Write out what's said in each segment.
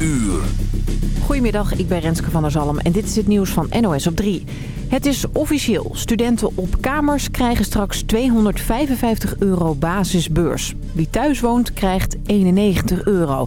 uur. Goedemiddag, ik ben Renske van der Zalm en dit is het nieuws van NOS op 3. Het is officieel. Studenten op kamers krijgen straks 255 euro basisbeurs. Wie thuis woont krijgt 91 euro.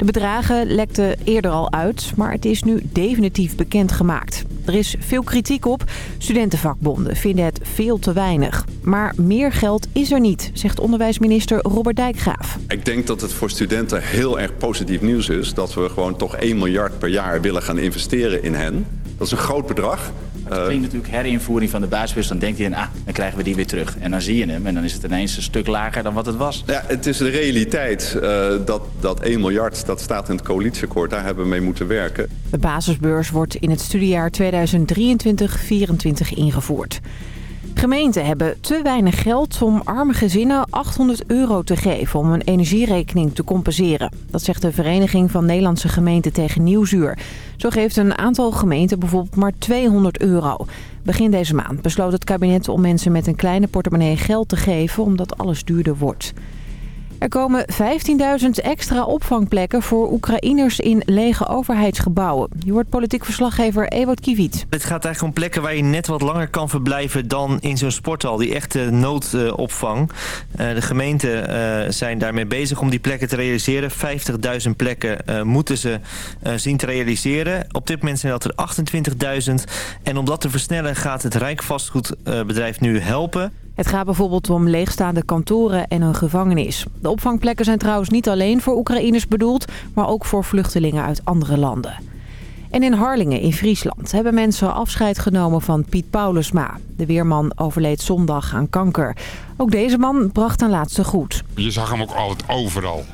De bedragen lekten eerder al uit, maar het is nu definitief bekendgemaakt. Er is veel kritiek op. Studentenvakbonden vinden het veel te weinig. Maar meer geld is er niet, zegt onderwijsminister Robert Dijkgraaf. Ik denk dat het voor studenten heel erg positief nieuws is... dat we gewoon toch 1 miljard per jaar willen gaan investeren in hen. Dat is een groot bedrag. Het klinkt natuurlijk herinvoering van de basisbus. Dan denkt hij, ah, dan krijgen we die weer terug. En dan zie je hem en dan is het ineens een stuk lager dan wat het was. Ja, het is de realiteit. Uh, dat, dat 1 miljard, dat staat in het coalitieakkoord. Daar hebben we mee moeten werken. De basisbeurs wordt in het studiejaar 2023-2024 ingevoerd. Gemeenten hebben te weinig geld om arme gezinnen 800 euro te geven om een energierekening te compenseren. Dat zegt de Vereniging van Nederlandse Gemeenten tegen Nieuwsuur. Zo geeft een aantal gemeenten bijvoorbeeld maar 200 euro. Begin deze maand besloot het kabinet om mensen met een kleine portemonnee geld te geven omdat alles duurder wordt. Er komen 15.000 extra opvangplekken voor Oekraïners in lege overheidsgebouwen. Je hoort politiek verslaggever Ewout Kiviet. Het gaat eigenlijk om plekken waar je net wat langer kan verblijven dan in zo'n sporthal. Die echte noodopvang. Uh, de gemeenten uh, zijn daarmee bezig om die plekken te realiseren. 50.000 plekken uh, moeten ze zien te realiseren. Op dit moment zijn dat er 28.000. En om dat te versnellen gaat het Rijkvastgoedbedrijf nu helpen. Het gaat bijvoorbeeld om leegstaande kantoren en een gevangenis. De opvangplekken zijn trouwens niet alleen voor Oekraïners bedoeld... maar ook voor vluchtelingen uit andere landen. En in Harlingen in Friesland hebben mensen afscheid genomen van Piet Paulusma. De weerman overleed zondag aan kanker. Ook deze man bracht een laatste goed. Je zag hem ook altijd overal.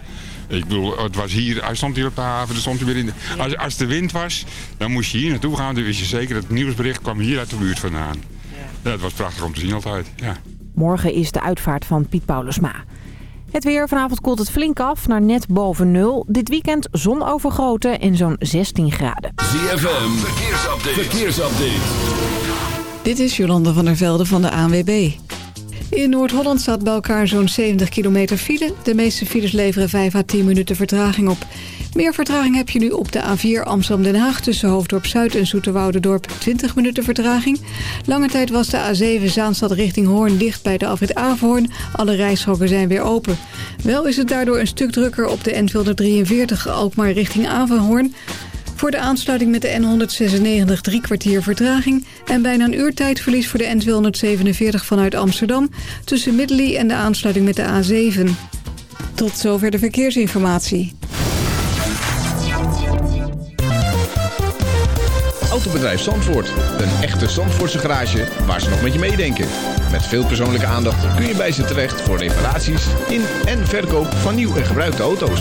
Ik bedoel, het was hier, hij stond hier op de haven, er stond hij weer in de, als, als de wind was, dan moest je hier naartoe gaan. Dan wist je zeker, dat het nieuwsbericht kwam hier uit de buurt vandaan. Ja, het was prachtig om te zien altijd, ja. Morgen is de uitvaart van Piet Paulusma. Het weer. Vanavond koelt het flink af naar net boven nul. Dit weekend zon overgoten en zo'n 16 graden. ZFM. Verkeersupdate. Verkeersupdate. Dit is Jolanda van der Velde van de ANWB. In Noord-Holland staat bij elkaar zo'n 70 kilometer file. De meeste files leveren 5 à 10 minuten vertraging op. Meer vertraging heb je nu op de A4 Amsterdam-Den Haag... tussen Hoofddorp-Zuid en Zoeterwoude-dorp 20 minuten vertraging. Lange tijd was de A7 Zaanstad richting Hoorn dicht bij de afrit Averhoorn. Alle rijstroken zijn weer open. Wel is het daardoor een stuk drukker op de N243 Alkmaar richting Averhoorn... Voor de aansluiting met de N196 drie kwartier vertraging... en bijna een uur tijdverlies voor de N247 vanuit Amsterdam... tussen Middelie en de aansluiting met de A7. Tot zover de verkeersinformatie. Autobedrijf Zandvoort. Een echte Zandvoortse garage waar ze nog met je meedenken. Met veel persoonlijke aandacht kun je bij ze terecht voor reparaties in en verkoop van nieuw en gebruikte auto's.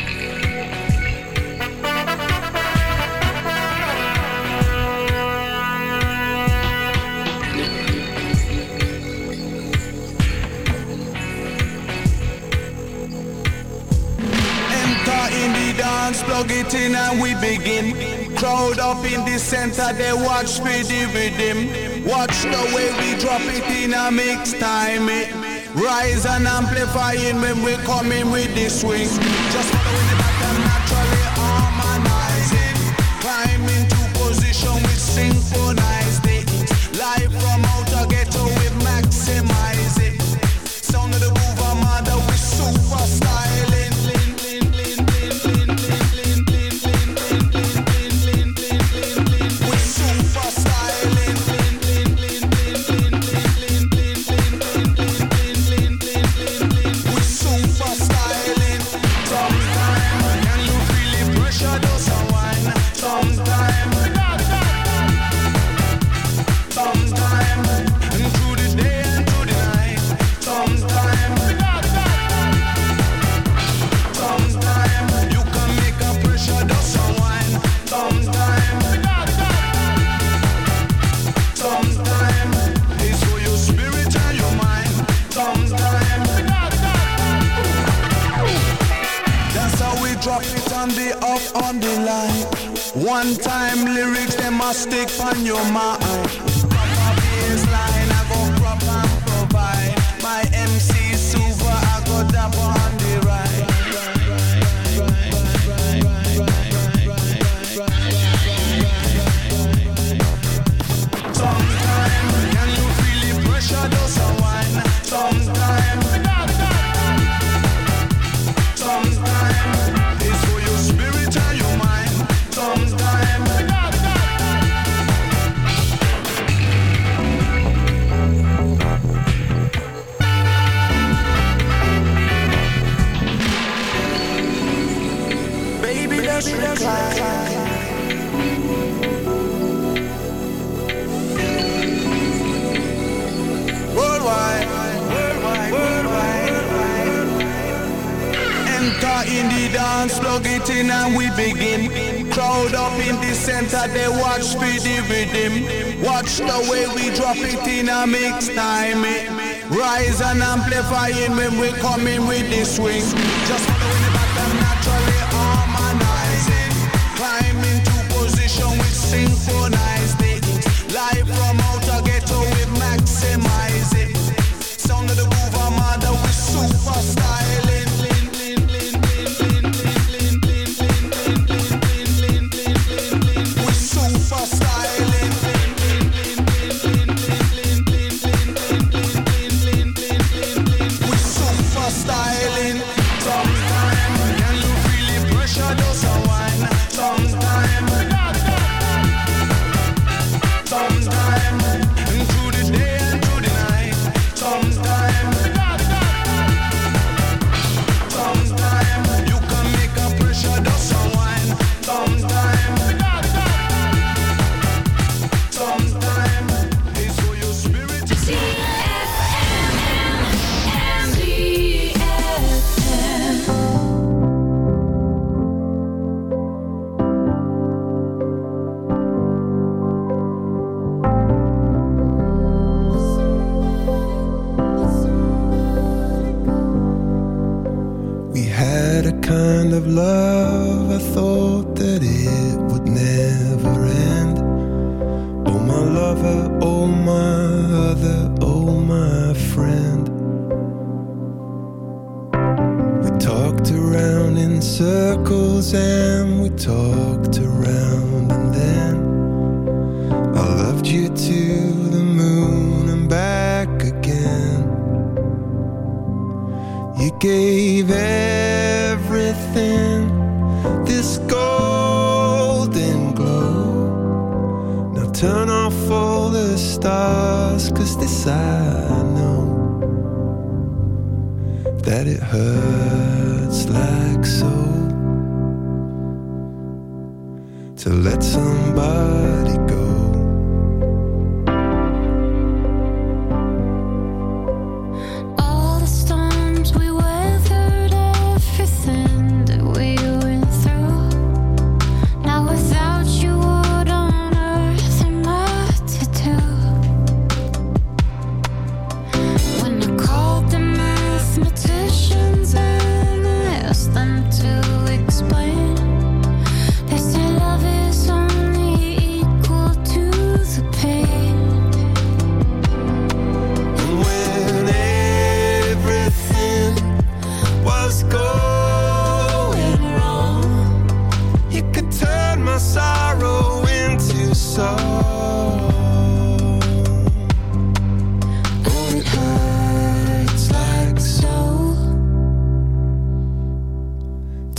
Plug it in and we begin. Crowd up in the center, they watch me the rhythm. Watch the way we drop it in a mix time. It rise and amplifying when we come in with the swing. Just following the pattern naturally harmonizing. Climb into position with synchronized it. Live from Watch the way we drop it in a mix time. eh. Rise and amplifying when we come in with the swing. Just following the pattern, naturally harmonizing. Climb into position with synchronized things. Live from of love, I thought that it would never end. Oh, my lover, oh, my other, oh, my friend. We talked around in circles and we talked around, and then I loved you to the moon and back again. You gave everything this golden glow. Now turn off all the stars, cause this I know that it hurts like so. To let somebody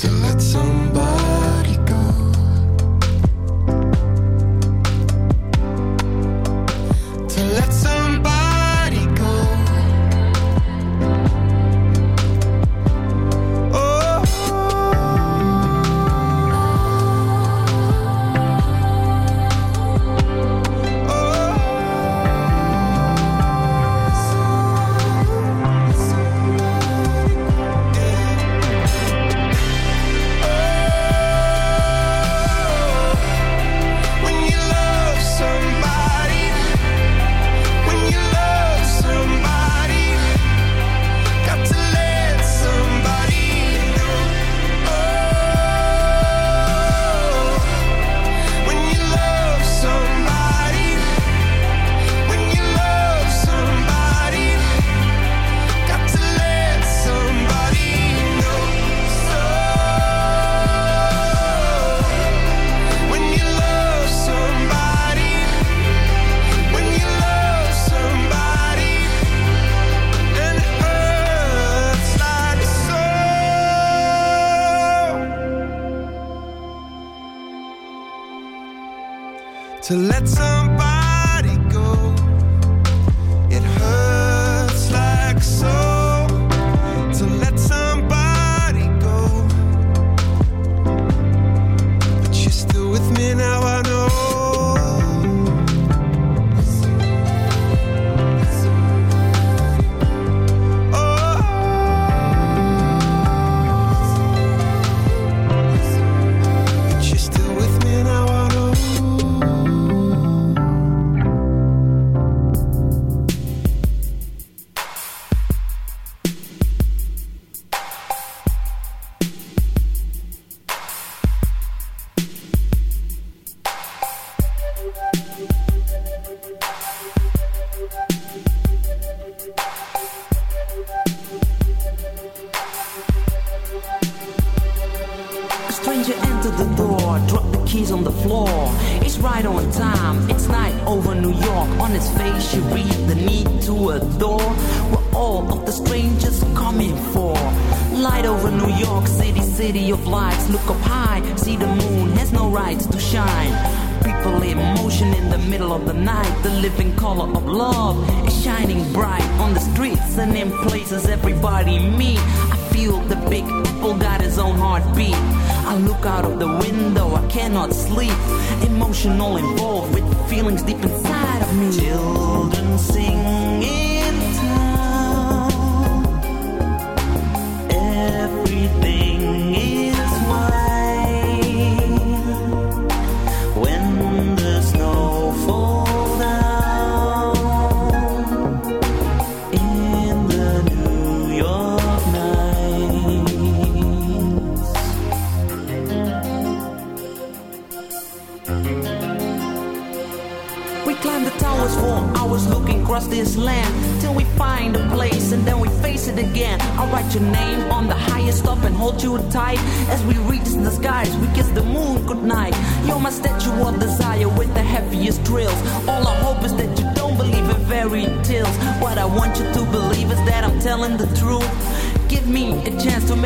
to let somebody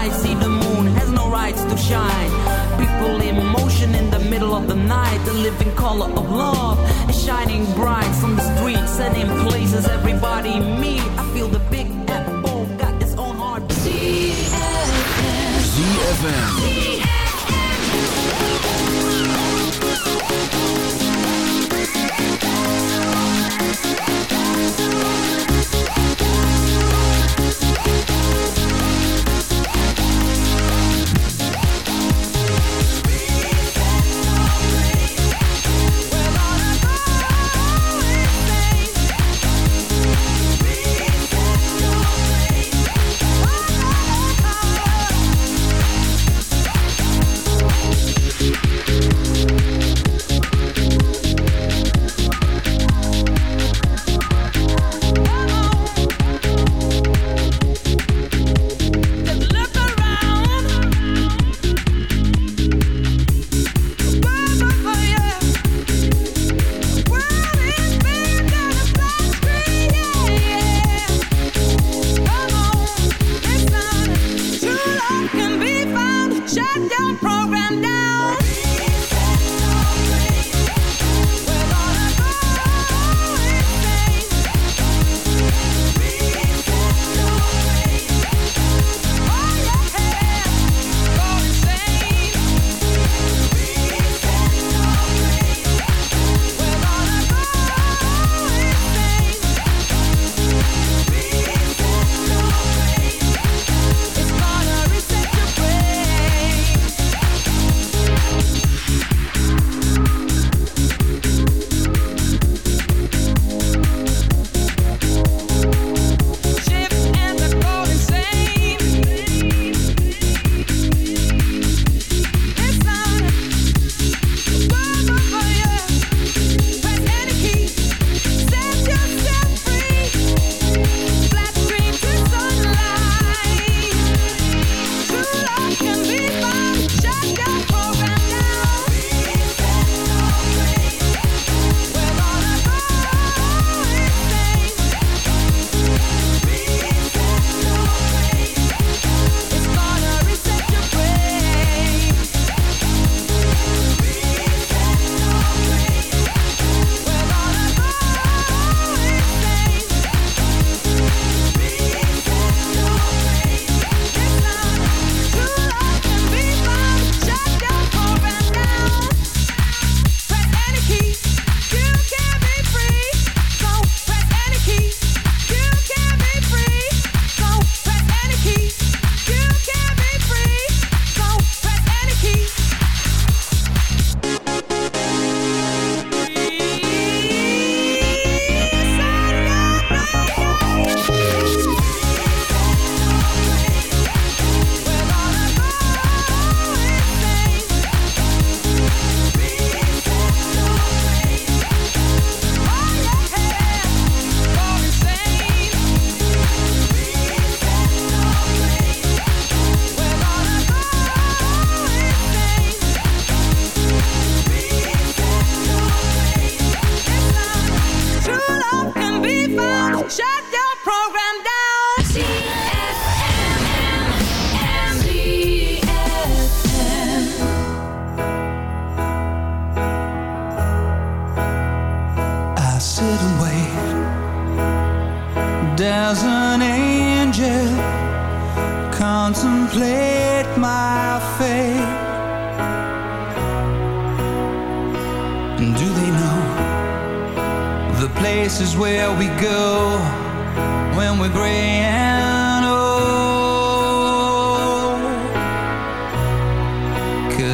I See the moon has no rights to shine. People in motion in the middle of the night. The living color of love is shining bright on the streets and in places everybody meet. I feel the big apple got its own heart. ZFM. ZFM.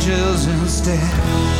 Angels instead.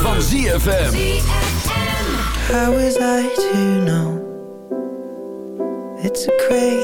van ZFM. How is I to know? It's a crazy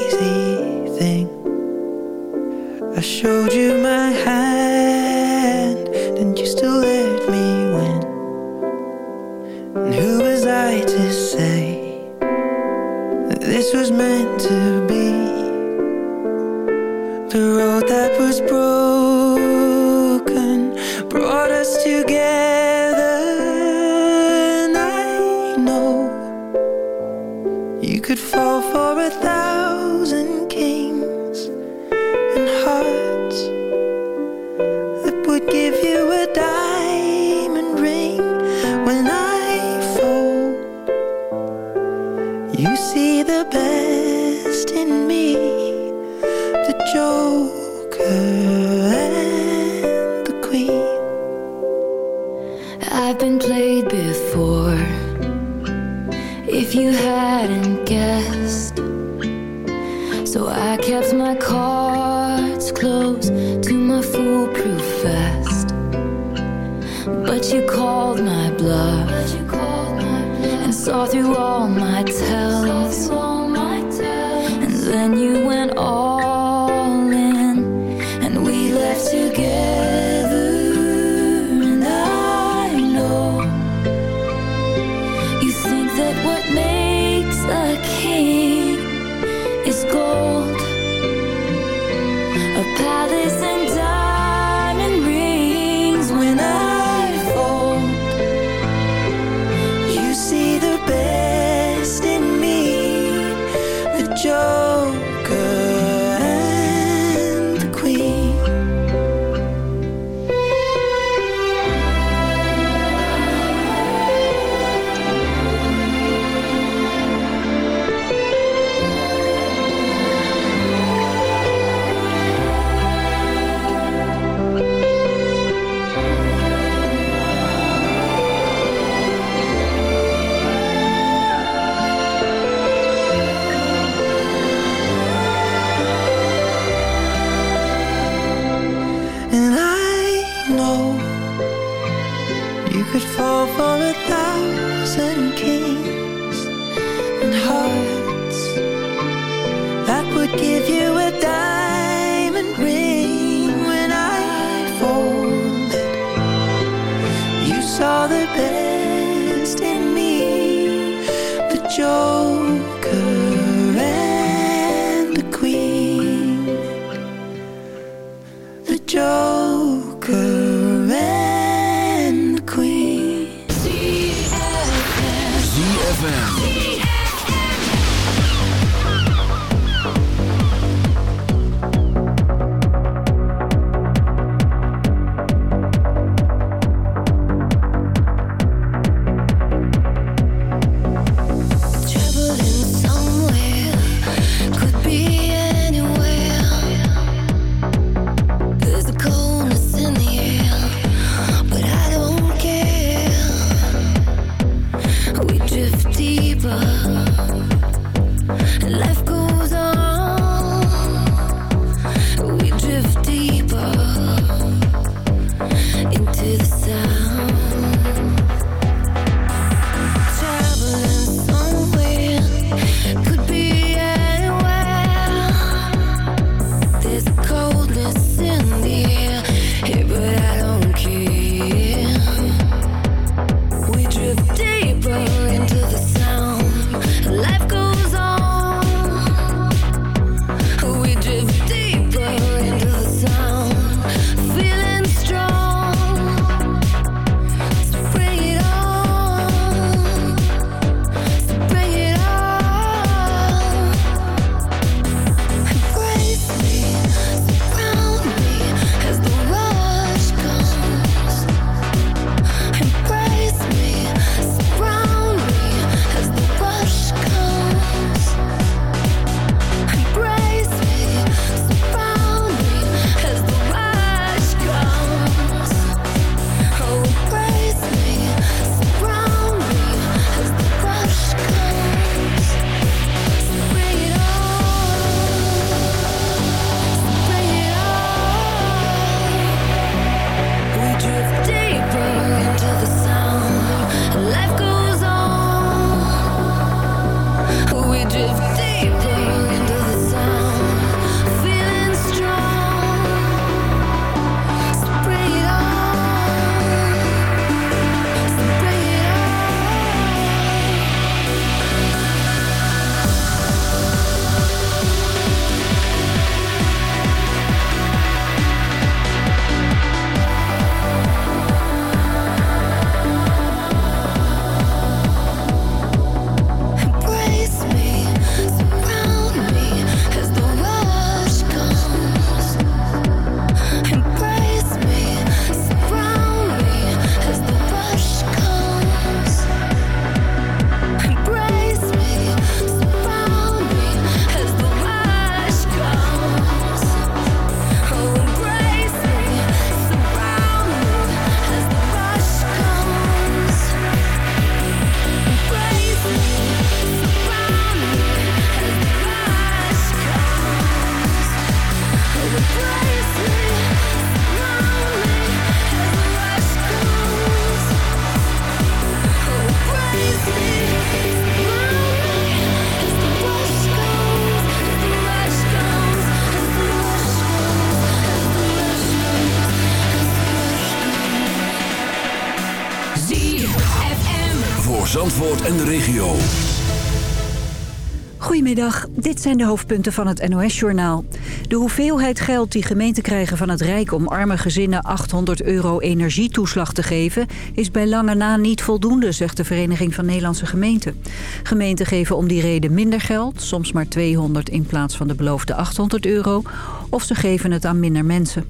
dit zijn de hoofdpunten van het NOS-journaal. De hoeveelheid geld die gemeenten krijgen van het Rijk om arme gezinnen 800 euro energietoeslag te geven... is bij lange na niet voldoende, zegt de Vereniging van Nederlandse Gemeenten. Gemeenten geven om die reden minder geld, soms maar 200 in plaats van de beloofde 800 euro... of ze geven het aan minder mensen.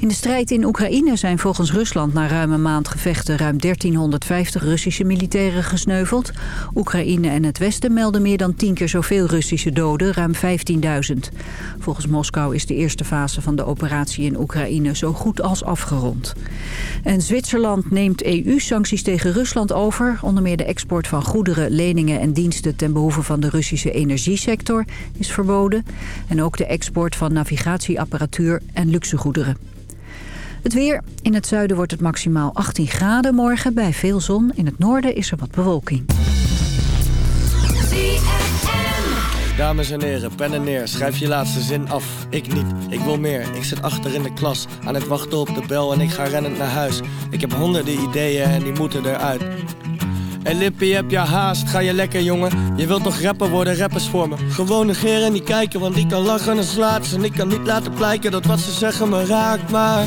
In de strijd in Oekraïne zijn volgens Rusland na ruim een maand gevechten ruim 1350 Russische militairen gesneuveld. Oekraïne en het Westen melden meer dan 10 keer zoveel Russische doden, ruim 15.000. Volgens Moskou is de eerste fase van de operatie in Oekraïne zo goed als afgerond. En Zwitserland neemt EU-sancties tegen Rusland over. Onder meer de export van goederen, leningen en diensten ten behoeve van de Russische energiesector is verboden. En ook de export van navigatieapparatuur en luxegoederen. Het weer. In het zuiden wordt het maximaal 18 graden morgen bij veel zon. In het noorden is er wat bewolking. Dames en heren, pen en neer, schrijf je laatste zin af. Ik niet, ik wil meer. Ik zit achter in de klas, aan het wachten op de bel en ik ga rennend naar huis. Ik heb honderden ideeën en die moeten eruit. En Lippie, heb je haast? Ga je lekker, jongen? Je wilt toch rapper worden, rappers voor me? Gewoon negeren en niet kijken, want ik kan lachen en slaat En ik kan niet laten blijken dat wat ze zeggen me raakt, maar...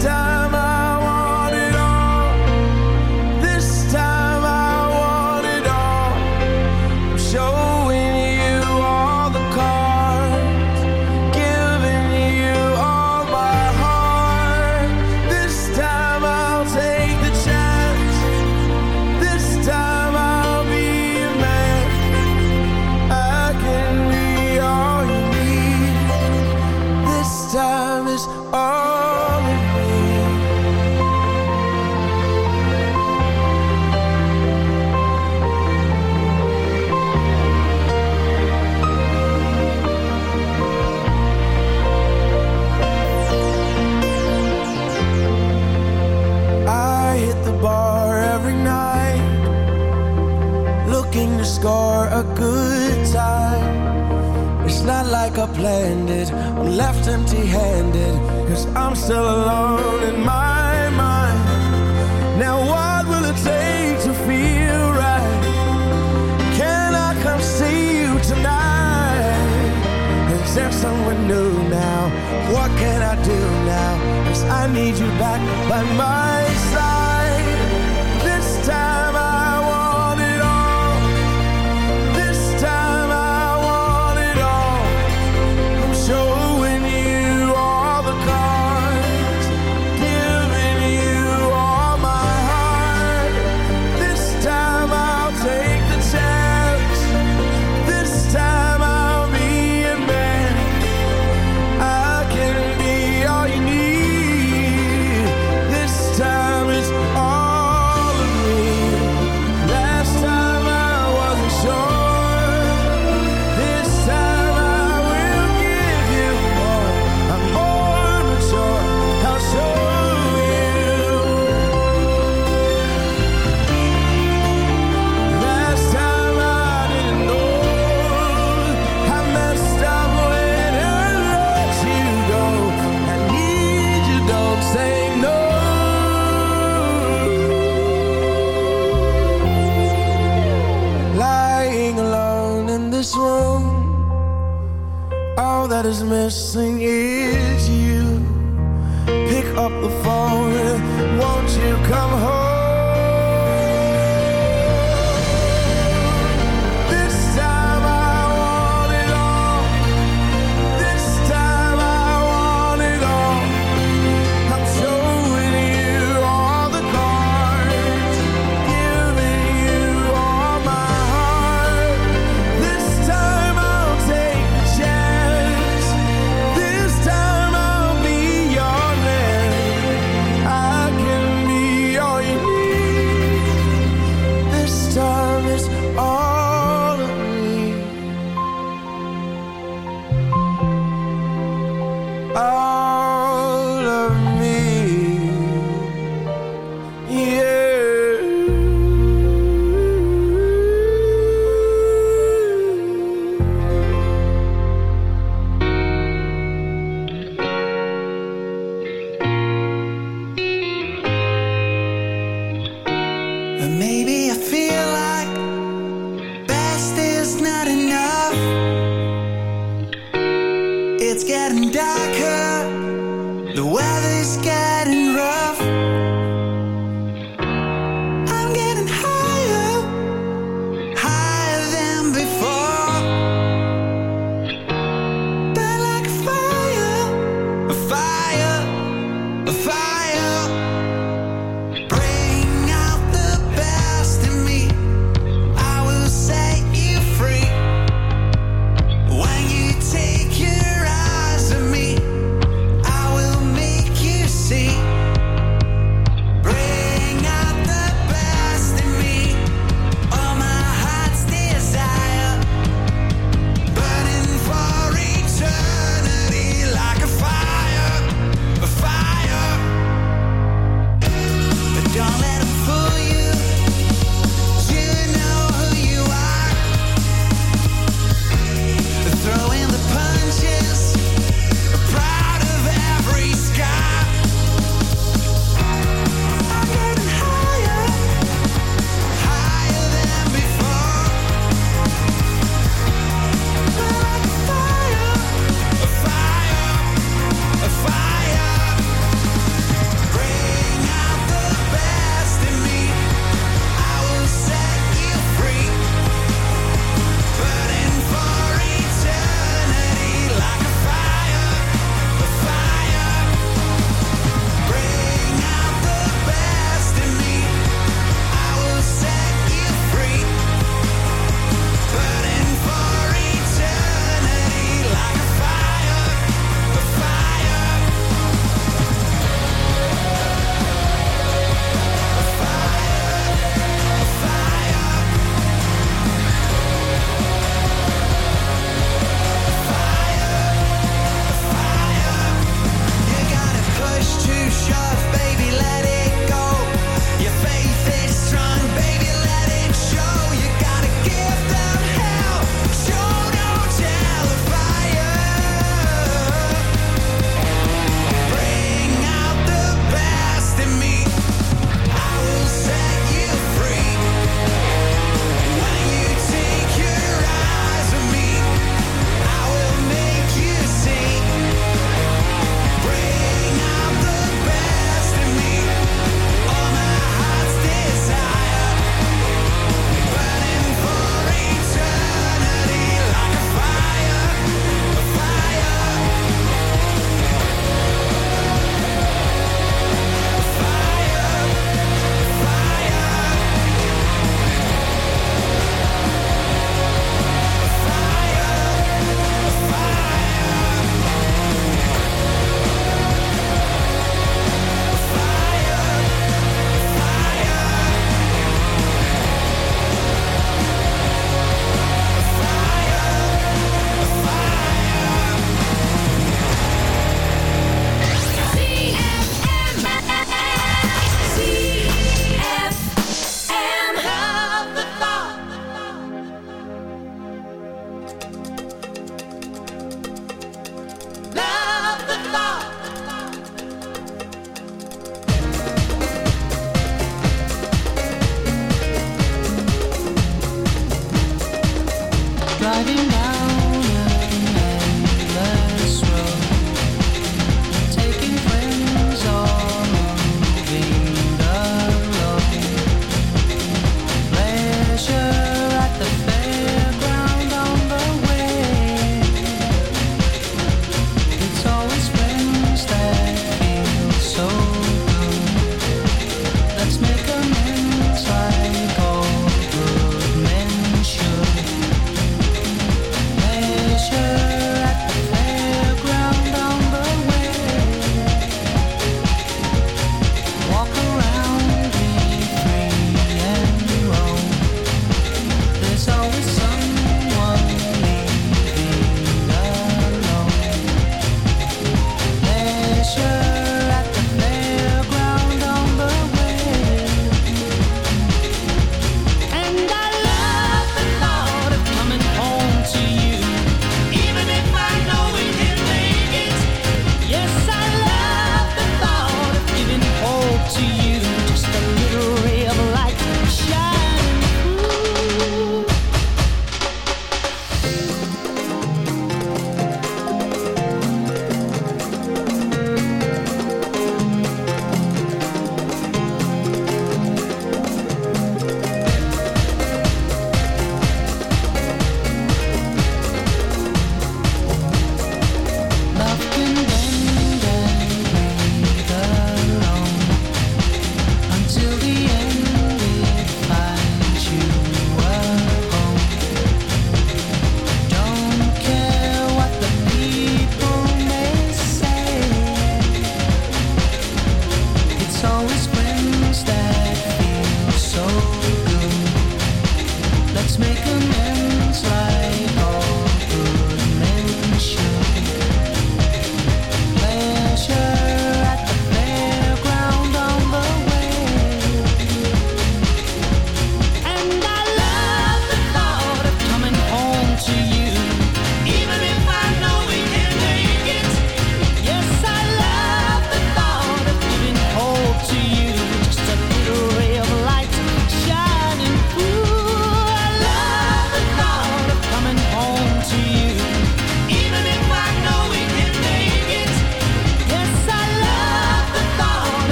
Time.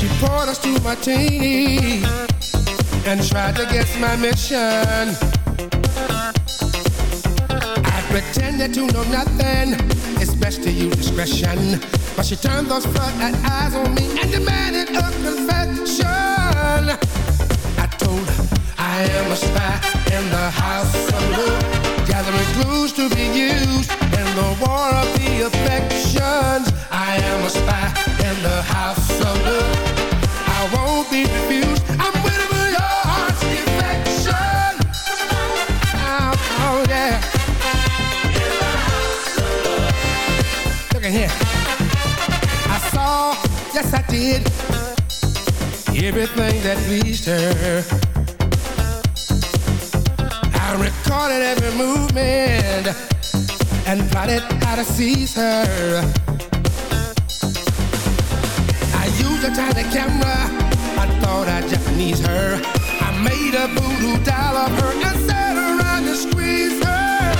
She poured us two martini and tried to guess my mission. I pretended to know nothing. It's best to use discretion. But she turned those floodlight eyes on me and demanded a confession. I told her I am a spy in the house of love, gathering clues to be used in the war of the affections. I am a spy in the house of love. Oh, oh, everything that pleased her. I recorded every movement and plotted how to seize her. I used a tiny camera. I thought I'd Japanese her. I made a voodoo doll of her and sat around and squeezed her.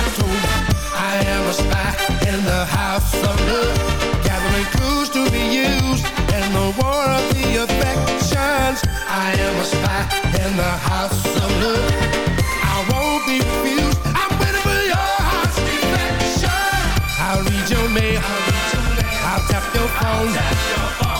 I told her I am a spy in the house of love, gathering clues to be used in the war of the affections. I am a spy in the house of love. I won't be refused. I'm waiting for your heart's affection. I'll read your mail. I'll tap your phone.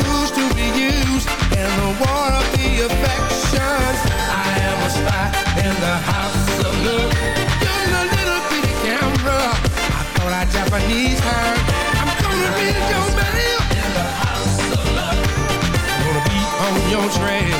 Clues to be used in the war of the affections. I am a spy in the house of love. You're a little bitty camera. I thought I Japanese her. I'm gonna be your man. In the house of love. Gonna be on your trail.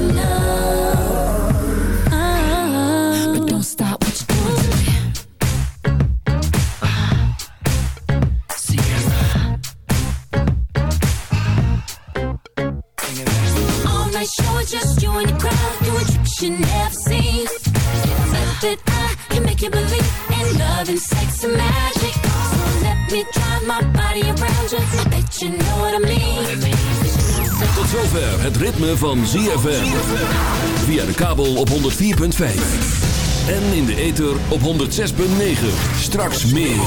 Just you and the crowd doing tricks you never seen. That I can make you believe in love and sex and magic. So let me drive my body around you. I bet you know what I mean. Tot zover het ritme van ZFM. Via de kabel op 104.5. En in de ether op 106.9. Straks meer.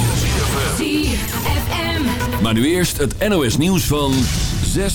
Maar nu eerst het NOS nieuws van 6